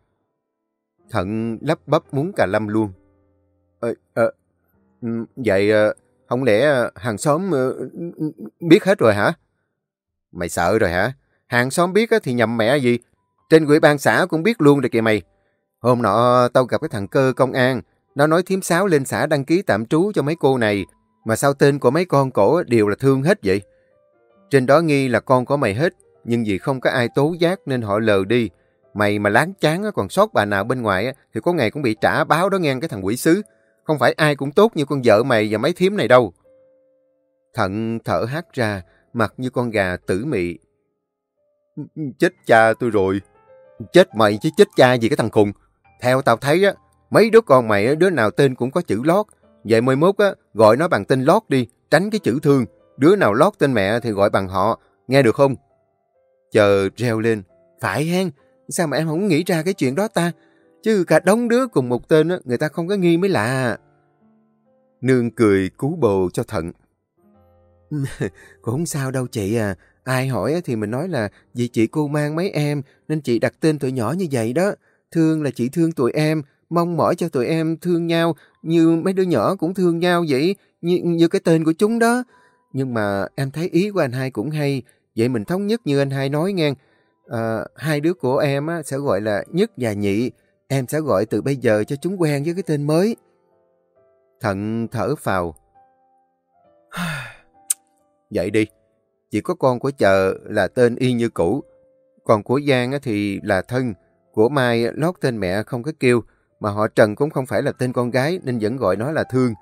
Thận lắp bắp muốn cà lâm luôn. Ờ, ờ, ừ, vậy ờ, không lẽ ờ, hàng xóm ờ, biết hết rồi hả? Mày sợ rồi hả? Hàng xóm biết thì nhầm mẹ gì? Trên quỹ ban xã cũng biết luôn rồi kìa mày. Hôm nọ tao gặp cái thằng cơ công an. Nó nói thiếm sáo lên xã đăng ký tạm trú cho mấy cô này. Mà sao tên của mấy con cổ đều là thương hết vậy? Trên đó nghi là con của mày hết. Nhưng vì không có ai tố giác nên họ lờ đi. Mày mà láng chán còn sót bà nào bên ngoài thì có ngày cũng bị trả báo đó ngang cái thằng quỷ sứ. Không phải ai cũng tốt như con vợ mày và mấy thím này đâu. Thận thở hát ra, mặt như con gà tử mị. Chết cha tôi rồi. Chết mày chứ chết cha gì cái thằng khùng. Theo tao thấy á, mấy đứa con mày đứa nào tên cũng có chữ lót. Vậy mười mốt á, gọi nó bằng tên lót đi, tránh cái chữ thương. Đứa nào lót tên mẹ thì gọi bằng họ, nghe được không? Chờ reo lên. Phải hen, sao mà em không nghĩ ra cái chuyện đó ta? Chứ cả đống đứa cùng một tên á, người ta không có nghi mới lạ. Nương cười cú bồ cho thận. *laughs* Cũng sao đâu chị à. Ai hỏi thì mình nói là vì chị cô mang mấy em nên chị đặt tên tụi nhỏ như vậy đó. Thương là chị thương tụi em, mong mỏi cho tụi em thương nhau như mấy đứa nhỏ cũng thương nhau vậy, như, như cái tên của chúng đó. Nhưng mà em thấy ý của anh hai cũng hay, vậy mình thống nhất như anh hai nói nghe. À, hai đứa của em á, sẽ gọi là nhất và nhị, em sẽ gọi từ bây giờ cho chúng quen với cái tên mới. Thận thở phào. *sighs* Vậy đi, chỉ có con của chợ là tên y như cũ, còn của Giang thì là thân, của Mai lót tên mẹ không có kêu, mà họ Trần cũng không phải là tên con gái nên vẫn gọi nó là Thương.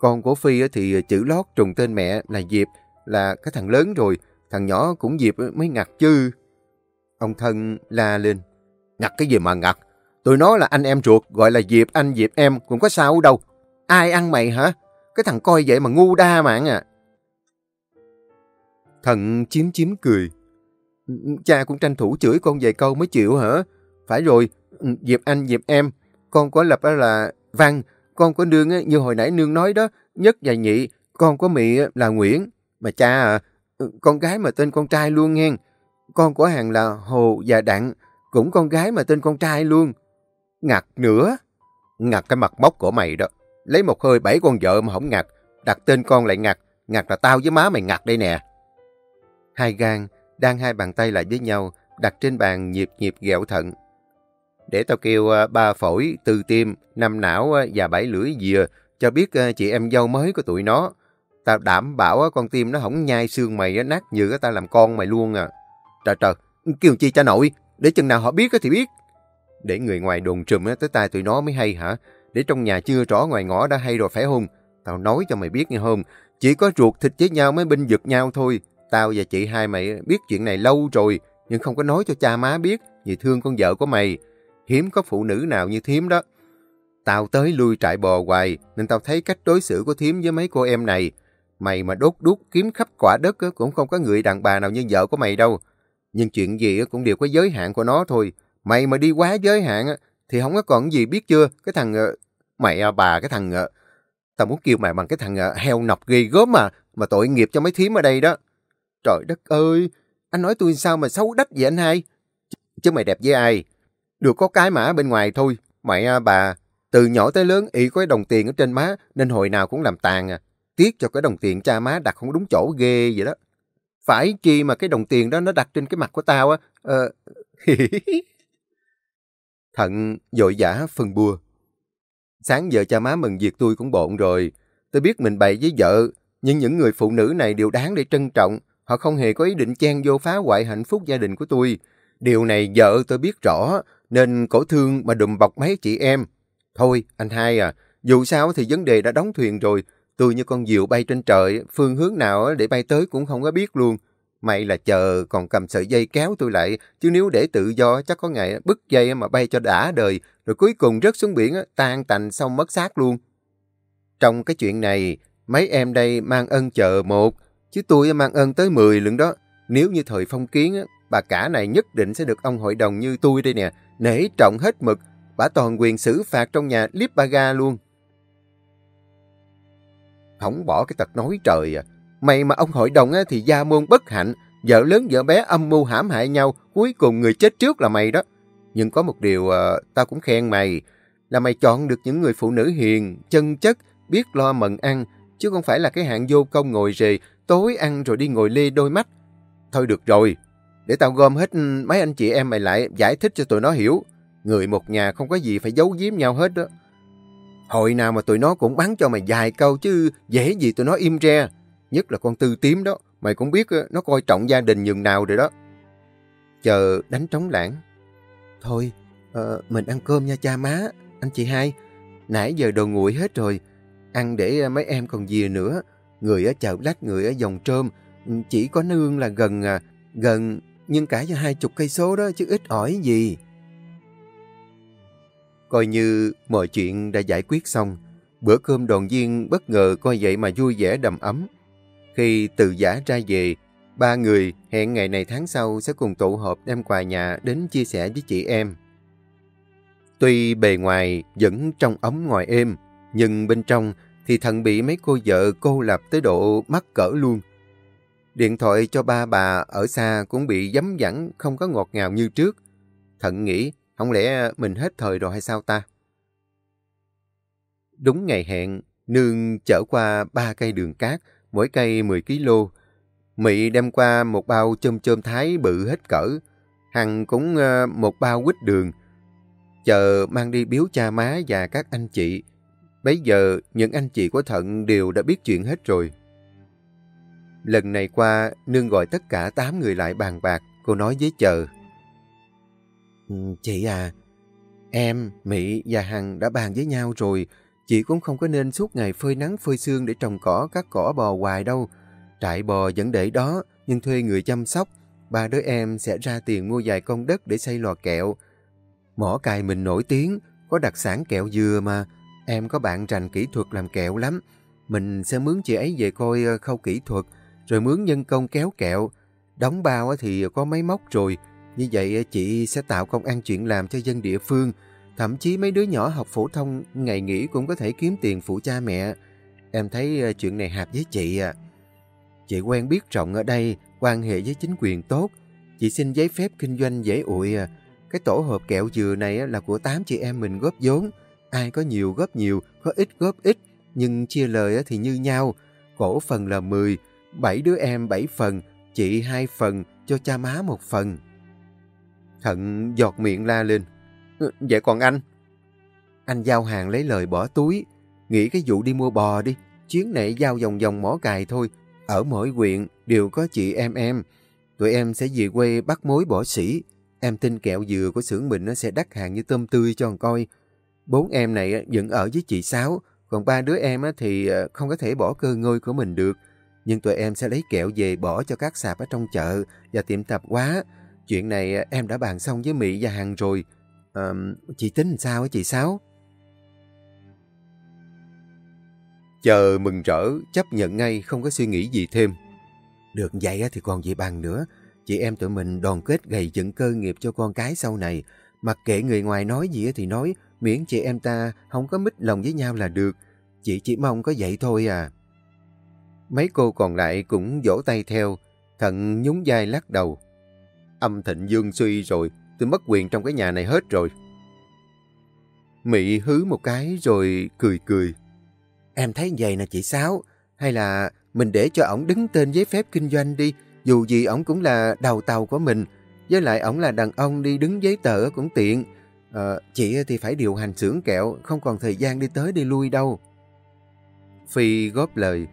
Con của Phi thì chữ lót trùng tên mẹ là Diệp, là cái thằng lớn rồi, thằng nhỏ cũng Diệp mới ngặt chứ. Ông thân la lên. Ngặt cái gì mà ngặt? Tụi nó là anh em ruột, gọi là Diệp anh Diệp em, cũng có sao đâu. Ai ăn mày hả? Cái thằng coi vậy mà ngu đa mạng à. Thần chiếm chiếm cười. Cha cũng tranh thủ chửi con vài câu mới chịu hả? Phải rồi, Diệp anh Diệp em, con có lập là Văn, con có Nương như hồi nãy Nương nói đó, nhất và nhị, con có Mị là Nguyễn. Mà cha à, con gái mà tên con trai luôn nghe. Con của hàng là Hồ và Đặng, cũng con gái mà tên con trai luôn. Ngặt nữa. Ngặt cái mặt móc của mày đó. Lấy một hơi bảy con vợ mà không ngặt, đặt tên con lại ngặt. Ngặt là tao với má mày ngặt đây nè. Hai gan, đang hai bàn tay lại với nhau, đặt trên bàn nhịp nhịp ghẹo thận. Để tao kêu à, ba phổi, tư tim, năm não à, và bảy lưỡi dìa, cho biết à, chị em dâu mới của tụi nó. Tao đảm bảo con tim nó không nhai xương mày nát như tao làm con mày luôn à. Trời trời, kêu chi cha nội, để chừng nào họ biết thì biết. Để người ngoài đồn trùm tới tai tụi nó mới hay hả? Để trong nhà chưa rõ ngoài ngõ đã hay rồi phải không? Tao nói cho mày biết nghe không? Chỉ có ruột thịt với nhau mới binh giật nhau thôi. Tao và chị hai mày biết chuyện này lâu rồi, nhưng không có nói cho cha má biết vì thương con vợ của mày. Hiếm có phụ nữ nào như thím đó. Tao tới lui trại bò hoài, nên tao thấy cách đối xử của thím với mấy cô em này. Mày mà đốt đút kiếm khắp quả đất cũng không có người đàn bà nào như vợ của mày đâu. Nhưng chuyện gì cũng đều có giới hạn của nó thôi. Mày mà đi quá giới hạn thì không có còn gì biết chưa. Cái thằng... Ờ, mày mẹ à, bà, cái thằng... Ờ, tao muốn kêu mày bằng cái thằng ờ, heo nọc ghê gớm mà. Mà tội nghiệp cho mấy thím ở đây đó. Trời đất ơi, anh nói tôi sao mà xấu đách vậy anh hai? Chứ mày đẹp với ai? Được có cái mã bên ngoài thôi. Mẹ à, bà, từ nhỏ tới lớn ý có cái đồng tiền ở trên má nên hồi nào cũng làm tàn à. Tiếc cho cái đồng tiền cha má đặt không đúng chỗ ghê vậy đó. Phải chi mà cái đồng tiền đó nó đặt trên cái mặt của tao á. Ờ... *laughs* Thận dội giả phân bua. Sáng giờ cha má mừng việc tôi cũng bộn rồi. Tôi biết mình bày với vợ, nhưng những người phụ nữ này đều đáng để trân trọng. Họ không hề có ý định chen vô phá hoại hạnh phúc gia đình của tôi. Điều này vợ tôi biết rõ, nên cổ thương mà đùm bọc mấy chị em. Thôi, anh hai à, dù sao thì vấn đề đã đóng thuyền rồi. Tôi như con diều bay trên trời, phương hướng nào để bay tới cũng không có biết luôn. Mày là chờ còn cầm sợi dây kéo tôi lại, chứ nếu để tự do chắc có ngày bứt dây mà bay cho đã đời, rồi cuối cùng rớt xuống biển tan tành xong mất xác luôn. Trong cái chuyện này, mấy em đây mang ơn chờ một, chứ tôi mang ơn tới 10 lần đó. Nếu như thời phong kiến, bà cả này nhất định sẽ được ông hội đồng như tôi đây nè, nể trọng hết mực, bà toàn quyền xử phạt trong nhà liếp ba ga luôn. Không bỏ cái tật nói trời à, mày mà ông hội đồng á thì gia môn bất hạnh, vợ lớn vợ bé âm mưu hãm hại nhau, cuối cùng người chết trước là mày đó. Nhưng có một điều à, tao cũng khen mày, là mày chọn được những người phụ nữ hiền, chân chất, biết lo mận ăn, chứ không phải là cái hạng vô công ngồi rề, tối ăn rồi đi ngồi lê đôi mắt. Thôi được rồi, để tao gom hết ừ, mấy anh chị em mày lại giải thích cho tụi nó hiểu. Người một nhà không có gì phải giấu giếm nhau hết đó. Hồi nào mà tụi nó cũng bắn cho mày vài câu chứ dễ gì tụi nó im re. Nhất là con tư tím đó, mày cũng biết nó coi trọng gia đình nhường nào rồi đó. Chờ đánh trống lãng. Thôi, uh, mình ăn cơm nha cha má, anh chị hai. Nãy giờ đồ nguội hết rồi, ăn để mấy em còn gì nữa. Người ở chợ lách, người ở dòng trơm, ừ, chỉ có nương là gần à, gần nhưng cả cho hai chục cây số đó chứ ít ỏi gì. Coi như mọi chuyện đã giải quyết xong, bữa cơm đoàn viên bất ngờ coi vậy mà vui vẻ đầm ấm. Khi từ giả ra về, ba người hẹn ngày này tháng sau sẽ cùng tụ họp đem quà nhà đến chia sẻ với chị em. Tuy bề ngoài vẫn trong ấm ngoài êm, nhưng bên trong thì thận bị mấy cô vợ cô lập tới độ mắc cỡ luôn. Điện thoại cho ba bà ở xa cũng bị giấm dẳng không có ngọt ngào như trước. Thận nghĩ, không lẽ mình hết thời rồi hay sao ta? Đúng ngày hẹn, Nương chở qua ba cây đường cát, mỗi cây 10 kg. Mị đem qua một bao chôm chôm thái bự hết cỡ. Hằng cũng ờ, một bao quýt đường. Chờ mang đi biếu cha má và các anh chị. Bây giờ, những anh chị của Thận đều đã biết chuyện hết rồi. Lần này qua, Nương gọi tất cả 8 người lại bàn bạc, cô nói với chờ. Ừ, chị à, em, Mỹ và Hằng đã bàn với nhau rồi, chị cũng không có nên suốt ngày phơi nắng phơi xương để trồng cỏ, cắt cỏ bò hoài đâu. Trại bò vẫn để đó, nhưng thuê người chăm sóc. Ba đứa em sẽ ra tiền mua vài con đất để xây lò kẹo. Mỏ cài mình nổi tiếng, có đặc sản kẹo dừa mà. Em có bạn rành kỹ thuật làm kẹo lắm. Mình sẽ mướn chị ấy về coi ờ, khâu kỹ thuật, rồi mướn nhân công kéo kẹo. Đóng bao thì có máy móc rồi. Như vậy ờ, chị sẽ tạo công ăn chuyện làm cho dân địa phương. Thậm chí mấy đứa nhỏ học phổ thông ngày nghỉ cũng có thể kiếm tiền phụ cha mẹ. Em thấy ờ, chuyện này hợp với chị à. Chị quen biết rộng ở đây, quan hệ với chính quyền tốt. Chị xin giấy phép kinh doanh dễ ụi à. Cái tổ hợp kẹo dừa này là của 8 chị em mình góp vốn. Ai có nhiều góp nhiều, có ít góp ít, nhưng chia lời thì như nhau. Cổ phần là 10, 7 đứa em 7 phần, chị 2 phần, cho cha má một phần. Thận giọt miệng la lên. Ờ, vậy còn anh? Anh giao hàng lấy lời bỏ túi. Nghĩ cái vụ đi mua bò đi. Chuyến này giao vòng vòng mỏ cài thôi. Ở mỗi huyện đều có chị em em. Tụi em sẽ về quê bắt mối bỏ sĩ. Em tin kẹo dừa của xưởng mình nó sẽ đắt hàng như tôm tươi cho con coi. Bốn em này vẫn ở với chị Sáu. Còn ba đứa em thì ờ, không có thể bỏ cơ ngôi của mình được. Nhưng tụi em sẽ lấy kẹo về bỏ cho các sạp ở trong chợ và tiệm tạp quá Chuyện này ờ, em đã bàn xong với Mỹ và Hằng rồi. À, chị tính sao chị Sáu? Chờ mừng rỡ, chấp nhận ngay, không có suy nghĩ gì thêm. Được vậy thì còn gì bằng nữa. Chị em tụi mình đoàn kết gầy dựng cơ nghiệp cho con cái sau này. Mặc kệ người ngoài nói gì thì nói, miễn chị em ta không có mít lòng với nhau là được. Chị chỉ mong có vậy thôi à. Mấy cô còn lại cũng vỗ tay theo, thận nhún vai lắc đầu. Âm thịnh dương suy rồi, tôi mất quyền trong cái nhà này hết rồi. Mị hứ một cái rồi cười cười. Em thấy vậy nè chị Sáu, hay là mình để cho ổng đứng tên giấy phép kinh doanh đi, dù gì ổng cũng là đầu tàu của mình, với lại ổng là đàn ông đi đứng giấy tờ cũng tiện. À, chị thì phải điều hành xưởng kẹo, không còn thời gian đi tới đi lui đâu. Phi góp lời,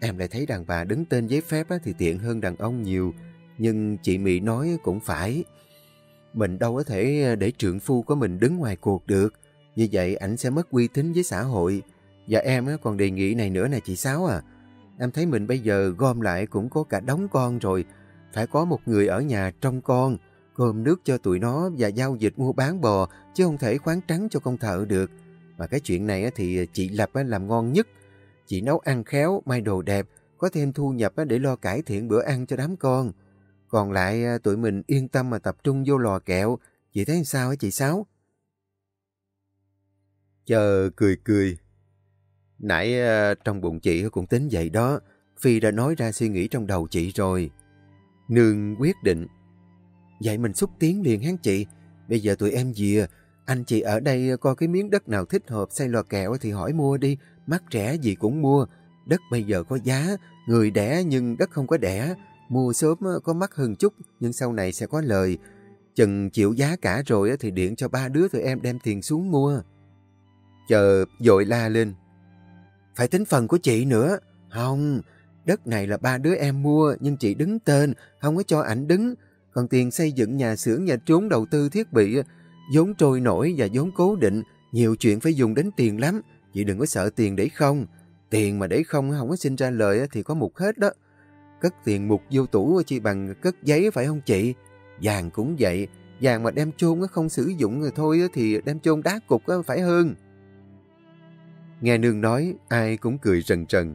em lại thấy đàn bà đứng tên giấy phép thì tiện hơn đàn ông nhiều, nhưng chị Mỹ nói cũng phải. Mình đâu có thể ờ, để trượng phu của mình đứng ngoài cuộc được, như vậy ảnh sẽ mất uy tín với xã hội. Và em còn đề nghị này nữa nè chị Sáu à. Em thấy mình bây giờ gom lại cũng có cả đống con rồi. Phải có một người ở nhà trông con. cơm nước cho tụi nó và giao dịch mua bán bò, chứ không thể khoáng trắng cho con thợ được. Mà cái chuyện này thì chị Lập làm ngon nhất. Chị nấu ăn khéo, may đồ đẹp, có thêm thu nhập để lo cải thiện bữa ăn cho đám con. Còn lại à, tụi mình yên tâm mà tập trung vô lò kẹo. Chị thấy sao hả chị Sáu? Chờ cười cười. Nãy à, trong bụng chị cũng tính vậy đó. Phi đã nói ra suy nghĩ trong đầu chị rồi. Nương quyết định. Vậy mình xúc tiến liền hán chị. Bây giờ tụi em dìa. Anh chị ở đây coi cái miếng đất nào thích hợp xây lò kẹo thì hỏi mua đi. Mắc rẻ gì cũng mua. Đất bây giờ có giá. Người đẻ nhưng đất không có đẻ. Mua sớm ờ, có mắc hơn chút nhưng sau này sẽ có lời. Chừng chịu giá cả rồi ờ, thì điện cho ba đứa tụi em đem tiền xuống mua. Chờ dội la lên. Phải tính phần của chị nữa. Không, đất này là ba đứa em mua nhưng chị đứng tên, không có cho ảnh đứng. Còn tiền xây dựng nhà xưởng nhà trốn đầu tư thiết bị, ờ, vốn trôi nổi và vốn cố định, nhiều chuyện phải dùng đến tiền lắm. Chị đừng có sợ tiền để không. Tiền mà để không không có sinh ra lời thì có mục hết đó. Cất tiền mục vô tủ chỉ bằng cất giấy phải không chị? Vàng cũng vậy. Vàng mà đem chôn không sử dụng rồi thôi thì đem chôn đá cục phải hơn. Nghe nương nói, ai cũng cười rần rần.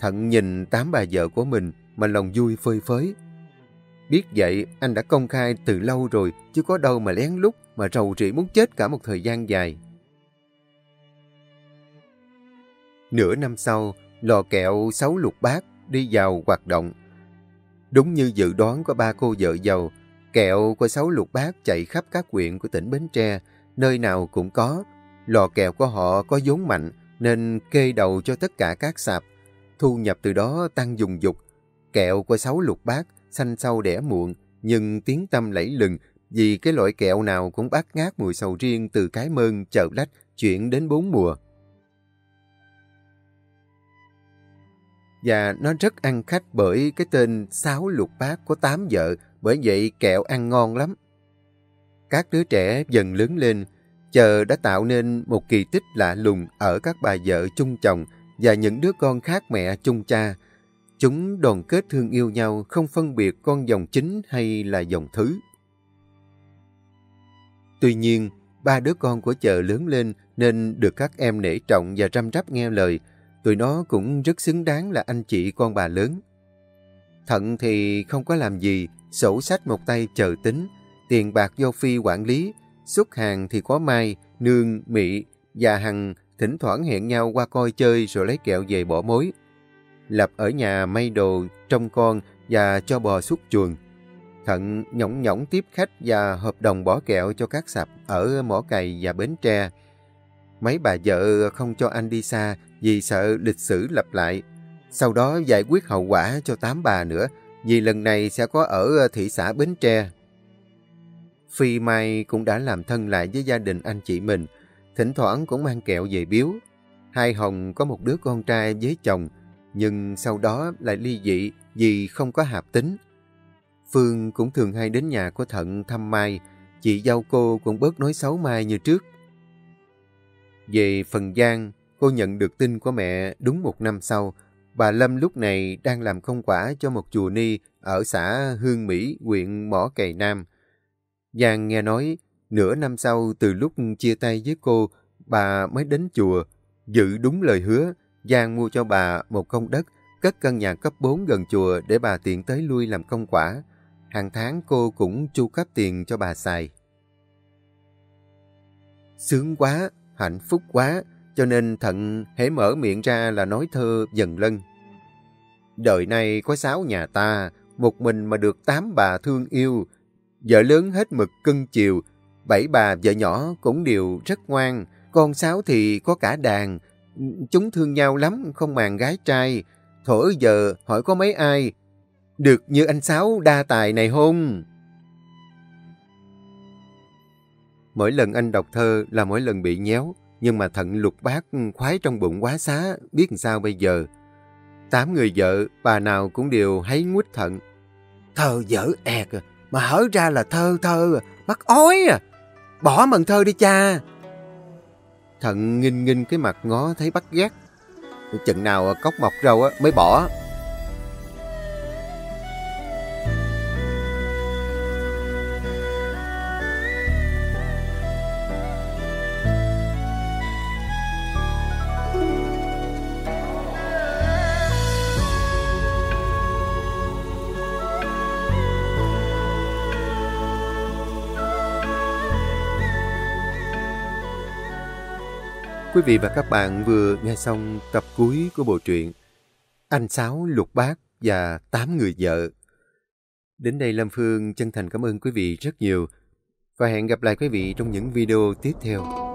Thận nhìn tám bà vợ của mình mà lòng vui phơi phới. Biết vậy, anh đã công khai từ lâu rồi, chứ có đâu mà lén lút mà rầu rĩ muốn chết cả một thời gian dài. Nửa năm sau, lò kẹo sáu lục bát đi vào hoạt động. Đúng như dự đoán của ba cô vợ giàu, kẹo của sáu lục bát chạy khắp các huyện của tỉnh Bến Tre, nơi nào cũng có. Lò kẹo của họ có vốn mạnh nên kê đầu cho tất cả các sạp. Thu nhập từ đó tăng dùng dục. Kẹo của sáu lục bát, xanh sâu đẻ muộn, nhưng tiếng tâm lẫy lừng vì cái loại kẹo nào cũng bát ngát mùi sầu riêng từ cái mơn, chợ lách, chuyển đến bốn mùa. Và nó rất ăn khách bởi cái tên Sáu Lục Bát có tám vợ, bởi vậy kẹo ăn ngon lắm. Các đứa trẻ dần lớn lên, chờ đã tạo nên một kỳ tích lạ lùng ở các bà vợ chung chồng và những đứa con khác mẹ chung cha. Chúng đoàn kết thương yêu nhau không phân biệt con dòng chính hay là dòng thứ. Tuy nhiên, ba đứa con của chợ lớn lên nên được các em nể trọng và răm rắp nghe lời, tụi nó cũng rất xứng đáng là anh chị con bà lớn. Thận thì không có làm gì, sổ sách một tay chờ tính, tiền bạc do Phi quản lý, xuất hàng thì có Mai, Nương, Mị và Hằng thỉnh thoảng hẹn nhau qua coi chơi rồi lấy kẹo về bỏ mối. Lập ở nhà may đồ, trông con và cho bò xuất chuồng. Thận nhõng nhõng tiếp khách và hợp đồng bỏ kẹo cho các sạp ở mỏ cày và bến tre. Mấy bà vợ không cho anh đi xa vì sợ lịch sử lặp lại. Sau đó giải quyết hậu quả cho tám bà nữa, vì lần này sẽ có ở thị xã Bến Tre. Phi Mai cũng đã làm thân lại với gia đình anh chị mình, thỉnh thoảng cũng mang kẹo về biếu. Hai Hồng có một đứa con trai với chồng, nhưng sau đó lại ly dị vì không có hạp tính. Phương cũng thường hay đến nhà của Thận thăm Mai, chị dâu cô cũng bớt nói xấu Mai như trước. Về phần Giang, cô nhận được tin của mẹ đúng một năm sau. Bà Lâm lúc này đang làm công quả cho một chùa ni ở xã Hương Mỹ, huyện Mỏ Cày Nam. Giang nghe nói, nửa năm sau từ lúc chia tay với cô, bà mới đến chùa. Giữ đúng lời hứa, Giang mua cho bà một công đất, cất căn nhà cấp 4 gần chùa để bà tiện tới lui làm công quả. Hàng tháng cô cũng chu cấp tiền cho bà xài. Sướng quá, hạnh phúc quá, cho nên thận hễ mở miệng ra là nói thơ dần lân. Đời này có sáu nhà ta, một mình mà được tám bà thương yêu, vợ lớn hết mực cưng chiều, bảy bà vợ nhỏ cũng đều rất ngoan, con sáu thì có cả đàn, chúng thương nhau lắm, không màng gái trai, thổi giờ hỏi có mấy ai, được như anh Sáu đa tài này không? Mỗi lần anh đọc thơ là mỗi lần bị nhéo, nhưng mà thận lục bát khoái trong bụng quá xá, biết sao bây giờ. Tám người vợ, bà nào cũng đều thấy ngút thận. Thơ dở ẹt, à, mà hở ra là thơ thơ, mắc ói à. Bỏ mần thơ đi cha. Thận nghinh nghinh cái mặt ngó thấy bắt ghét. Chừng nào cốc mọc râu mới bỏ. Quý vị và các bạn vừa nghe xong tập cuối của bộ truyện Anh Sáu Lục Bát và Tám Người Vợ. Đến đây Lâm Phương chân thành cảm ơn quý vị rất nhiều và hẹn gặp lại quý vị trong những video tiếp theo.